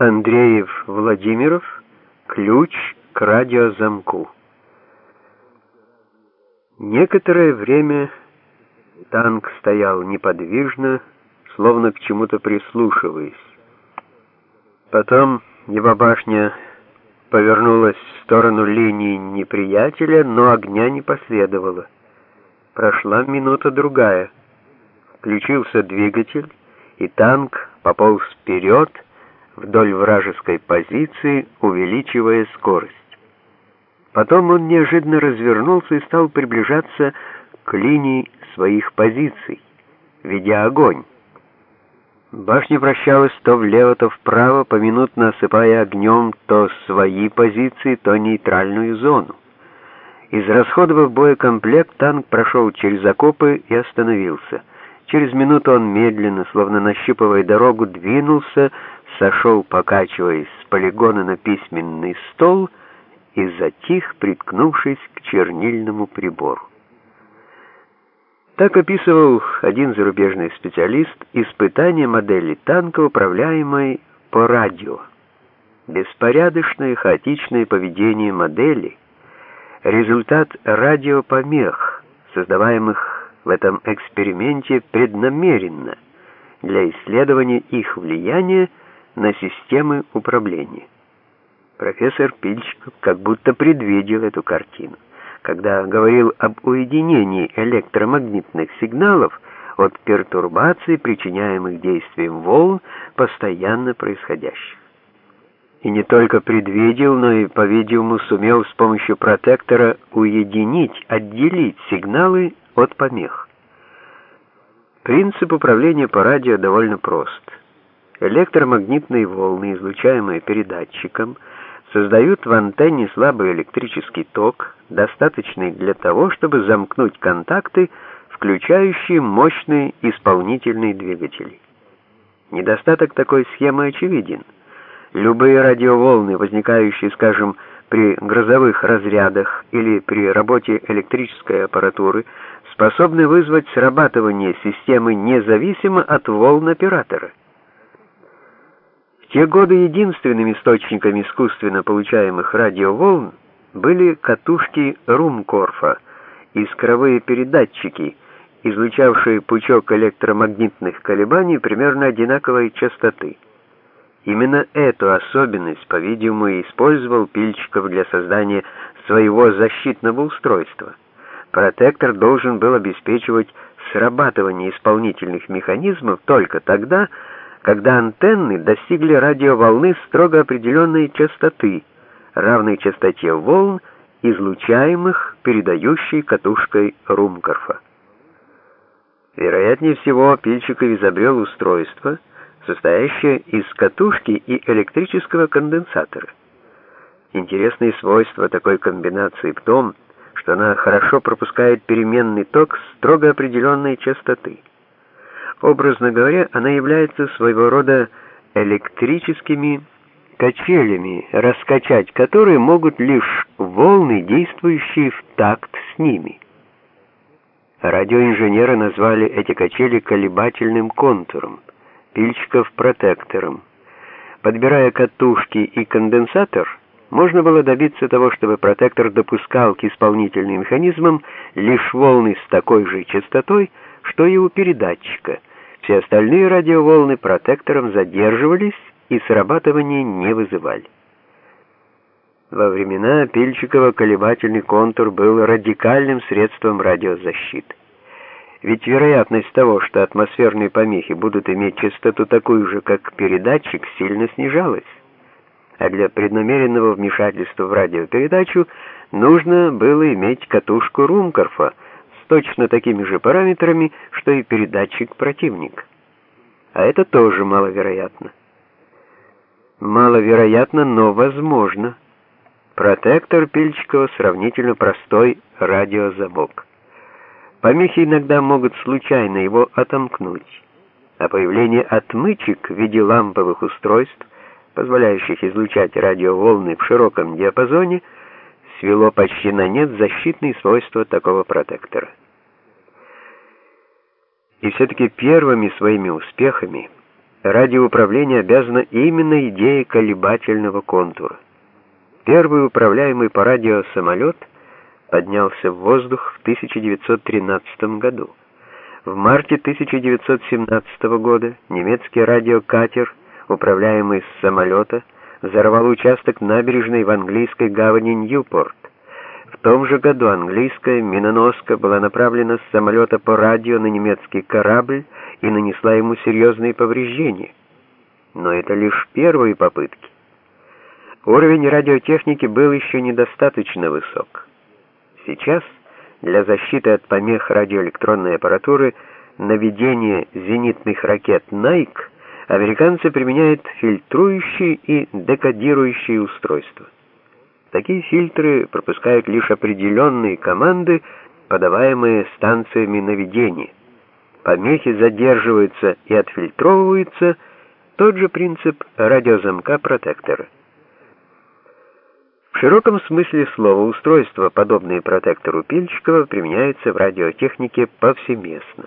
Андреев-Владимиров «Ключ к радиозамку». Некоторое время танк стоял неподвижно, словно к чему-то прислушиваясь. Потом его башня повернулась в сторону линии неприятеля, но огня не последовало. Прошла минута-другая. Включился двигатель, и танк пополз вперед, вдоль вражеской позиции, увеличивая скорость. Потом он неожиданно развернулся и стал приближаться к линии своих позиций, ведя огонь. Башня вращалась то влево, то вправо, поминутно осыпая огнем то свои позиции, то нейтральную зону. Израсходовав боекомплект, танк прошел через окопы и остановился. Через минуту он медленно, словно нащупывая дорогу, двинулся, сошел, покачиваясь с полигона на письменный стол и затих, приткнувшись к чернильному прибору. Так описывал один зарубежный специалист испытание модели танка, управляемой по радио. Беспорядочное хаотичное поведение модели — результат радиопомех, создаваемых в этом эксперименте преднамеренно для исследования их влияния на системы управления. Профессор Пильчиков как будто предвидел эту картину когда говорил об уединении электромагнитных сигналов от пертурбаций, причиняемых действием волн, постоянно происходящих. И не только предвидел, но и, по-видимому, сумел с помощью протектора уединить, отделить сигналы от помех. Принцип управления по радио довольно прост. Электромагнитные волны, излучаемые передатчиком, создают в антенне слабый электрический ток, достаточный для того, чтобы замкнуть контакты, включающие мощные исполнительные двигатели. Недостаток такой схемы очевиден. Любые радиоволны, возникающие, скажем, при грозовых разрядах или при работе электрической аппаратуры, способны вызвать срабатывание системы независимо от волн оператора те годы единственным источником искусственно получаемых радиоволн были катушки Румкорфа, искровые передатчики, излучавшие пучок электромагнитных колебаний примерно одинаковой частоты. Именно эту особенность, по-видимому, использовал Пильчиков для создания своего защитного устройства. Протектор должен был обеспечивать срабатывание исполнительных механизмов только тогда, когда антенны достигли радиоволны строго определенной частоты, равной частоте волн, излучаемых передающей катушкой Румкорфа. Вероятнее всего, Пильчиков изобрел устройство, состоящее из катушки и электрического конденсатора. Интересные свойства такой комбинации в том, что она хорошо пропускает переменный ток строго определенной частоты. Образно говоря, она является своего рода электрическими качелями, раскачать которые могут лишь волны, действующие в такт с ними. Радиоинженеры назвали эти качели колебательным контуром, Пильчиков протектором. Подбирая катушки и конденсатор, можно было добиться того, чтобы протектор допускал к исполнительным механизмам лишь волны с такой же частотой, что и у передатчика – все остальные радиоволны протектором задерживались и срабатывания не вызывали. Во времена Пильчикова колебательный контур был радикальным средством радиозащиты. Ведь вероятность того, что атмосферные помехи будут иметь частоту такую же, как передатчик, сильно снижалась. А для преднамеренного вмешательства в радиопередачу нужно было иметь катушку Румкорфа, точно такими же параметрами, что и передатчик противник. А это тоже маловероятно. Маловероятно, но возможно. Протектор Пильчикова сравнительно простой радиозамок. Помехи иногда могут случайно его отомкнуть, а появление отмычек в виде ламповых устройств, позволяющих излучать радиоволны в широком диапазоне, свело почти на нет защитные свойства такого протектора. И все-таки первыми своими успехами радиоуправление обязано именно идее колебательного контура. Первый управляемый по радио самолет поднялся в воздух в 1913 году. В марте 1917 года немецкий радиокатер, управляемый с самолета, взорвал участок набережной в английской гавани Ньюпорт. В том же году английская миноноска была направлена с самолета по радио на немецкий корабль и нанесла ему серьезные повреждения. Но это лишь первые попытки. Уровень радиотехники был еще недостаточно высок. Сейчас для защиты от помех радиоэлектронной аппаратуры наведения зенитных ракет «Найк» американцы применяют фильтрующие и декодирующие устройства. Такие фильтры пропускают лишь определенные команды, подаваемые станциями наведения. Помехи задерживаются и отфильтровываются, тот же принцип радиозамка протектора. В широком смысле слова устройства, подобные протектору Пильчикова, применяются в радиотехнике повсеместно.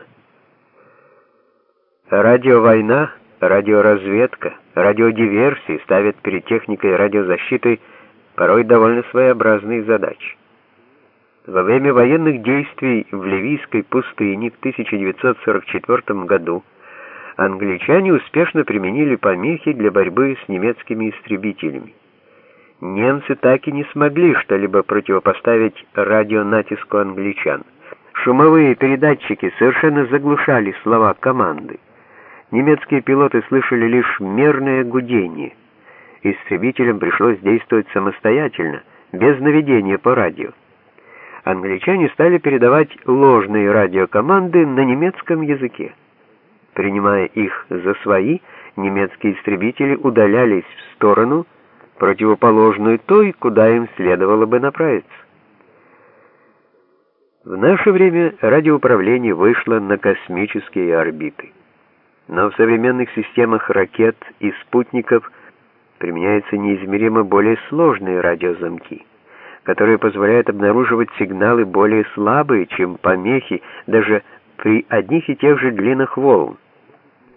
Радиовойна, радиоразведка, радиодиверсии ставят перед техникой радиозащиты порой довольно своеобразные задачи. Во время военных действий в Ливийской пустыне в 1944 году англичане успешно применили помехи для борьбы с немецкими истребителями. Немцы так и не смогли что-либо противопоставить радионатиску англичан. Шумовые передатчики совершенно заглушали слова команды. Немецкие пилоты слышали лишь мерное гудение – истребителям пришлось действовать самостоятельно, без наведения по радио. Англичане стали передавать ложные радиокоманды на немецком языке. Принимая их за свои, немецкие истребители удалялись в сторону, противоположную той, куда им следовало бы направиться. В наше время радиоуправление вышло на космические орбиты. Но в современных системах ракет и спутников – применяются неизмеримо более сложные радиозамки, которые позволяют обнаруживать сигналы более слабые, чем помехи, даже при одних и тех же длинах волн.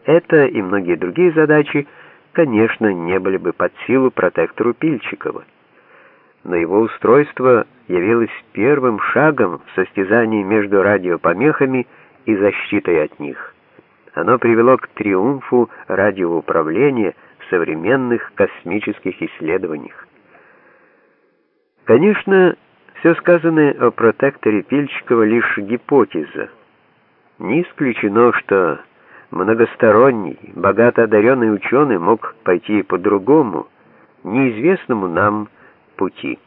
Это и многие другие задачи, конечно, не были бы под силу протектору Пильчикова. Но его устройство явилось первым шагом в состязании между радиопомехами и защитой от них. Оно привело к триумфу радиоуправления – современных космических исследованиях. Конечно, все сказанное о протекторе Пильчикова лишь гипотеза. Не исключено, что многосторонний, богато одаренный ученый мог пойти по другому, неизвестному нам пути.